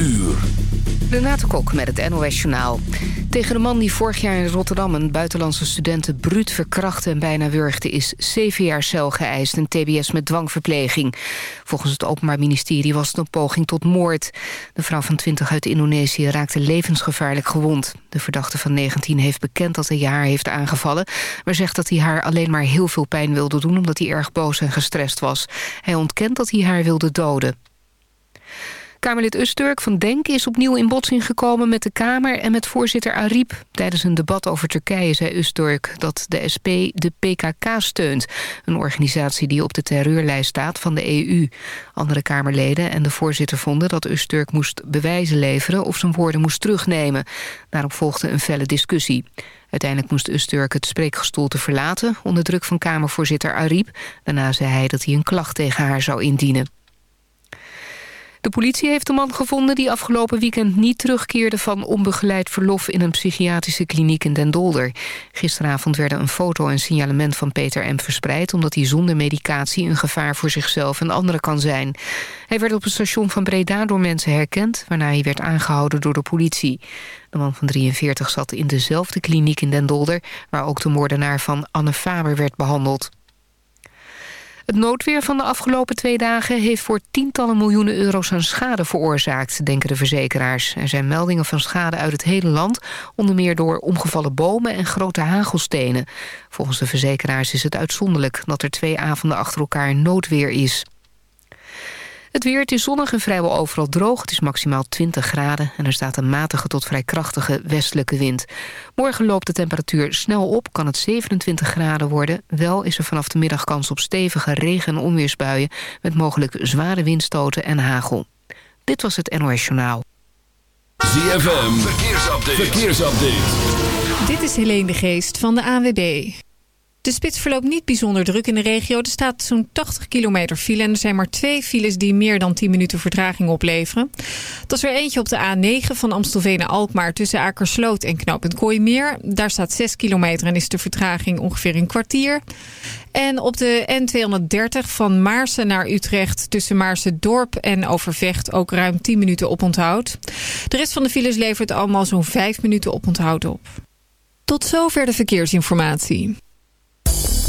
uur. Renate Kok met het NOS Journaal. Tegen de man die vorig jaar in Rotterdam een buitenlandse studenten bruut verkrachtte en bijna wurgde is zeven jaar cel geëist en tbs met dwangverpleging. Volgens het Openbaar Ministerie was het een poging tot moord. De vrouw van 20 uit Indonesië raakte levensgevaarlijk gewond. De verdachte van 19 heeft bekend dat hij haar heeft aangevallen, maar zegt dat hij haar alleen maar heel veel pijn wilde doen omdat hij erg boos en gestrest was. Hij ontkent dat hij haar wilde doden. Kamerlid Usturk van Denk is opnieuw in botsing gekomen met de Kamer en met voorzitter Ariep. Tijdens een debat over Turkije zei Usturk dat de SP de PKK steunt. Een organisatie die op de terreurlijst staat van de EU. Andere Kamerleden en de voorzitter vonden dat Usturk moest bewijzen leveren of zijn woorden moest terugnemen. Daarop volgde een felle discussie. Uiteindelijk moest Usturk het spreekgestoelte verlaten onder druk van Kamervoorzitter Ariep. Daarna zei hij dat hij een klacht tegen haar zou indienen. De politie heeft de man gevonden die afgelopen weekend niet terugkeerde van onbegeleid verlof in een psychiatrische kliniek in Den Dolder. Gisteravond werden een foto en signalement van Peter M. verspreid omdat hij zonder medicatie een gevaar voor zichzelf en anderen kan zijn. Hij werd op het station van Breda door mensen herkend, waarna hij werd aangehouden door de politie. De man van 43 zat in dezelfde kliniek in Den Dolder, waar ook de moordenaar van Anne Faber werd behandeld. Het noodweer van de afgelopen twee dagen heeft voor tientallen miljoenen euro's aan schade veroorzaakt, denken de verzekeraars. Er zijn meldingen van schade uit het hele land, onder meer door omgevallen bomen en grote hagelstenen. Volgens de verzekeraars is het uitzonderlijk dat er twee avonden achter elkaar noodweer is. Het weer, het is zonnig en vrijwel overal droog. Het is maximaal 20 graden en er staat een matige tot vrij krachtige westelijke wind. Morgen loopt de temperatuur snel op, kan het 27 graden worden. Wel is er vanaf de middag kans op stevige regen- en onweersbuien... met mogelijk zware windstoten en hagel. Dit was het NOS Journaal. ZFM, verkeersupdate. verkeersupdate. Dit is Helene de Geest van de AWB. De spits verloopt niet bijzonder druk in de regio. Er staat zo'n 80 kilometer file en er zijn maar twee files die meer dan 10 minuten vertraging opleveren. Dat is er eentje op de A9 van Amstelveen naar Alkmaar tussen Akersloot en knooppunt Kooimeer. Daar staat 6 kilometer en is de vertraging ongeveer een kwartier. En op de N230 van Maarsen naar Utrecht tussen Maarsen Dorp en Overvecht ook ruim 10 minuten op onthoud. De rest van de files levert allemaal zo'n 5 minuten op onthoud op. Tot zover de verkeersinformatie.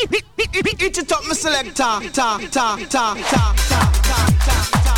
It's it up, my selector. Ta, ta, ta, ta, ta, ta.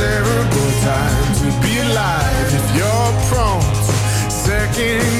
terrible time to be alive. If you're prone to second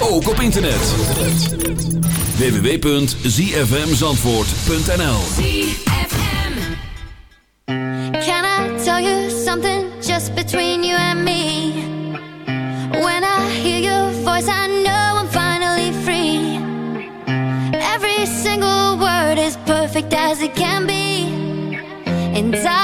ook op internet. www.zfmzandvoort.nl Can I tell you something just between you and me? When I hear your voice I know I'm finally free. Every single word is perfect as it can be. And I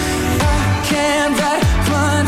I can't write one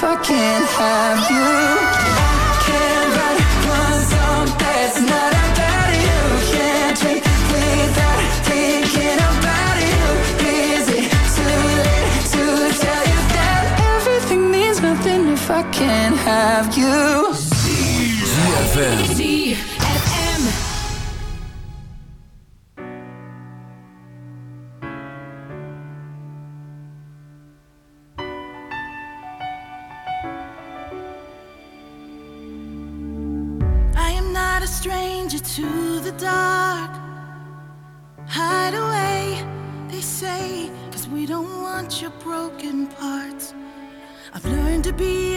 if I can't have you? Can't write one song that's not about you. Can't drink without thinking about you. To tell you that everything means nothing if I can't have you? ZFM.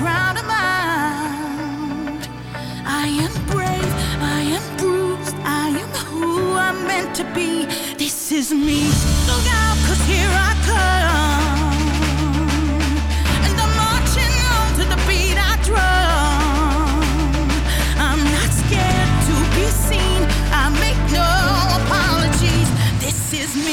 drown them out. I am brave, I am bruised, I am who I'm meant to be. This is me. Look out, cause here I come. And I'm marching on to the beat I drum. I'm not scared to be seen, I make no apologies. This is me.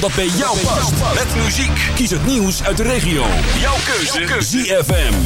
dat bij jou past. Met muziek. Kies het nieuws uit de regio. Keuze. Jouw keuze. ZFM.